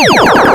What?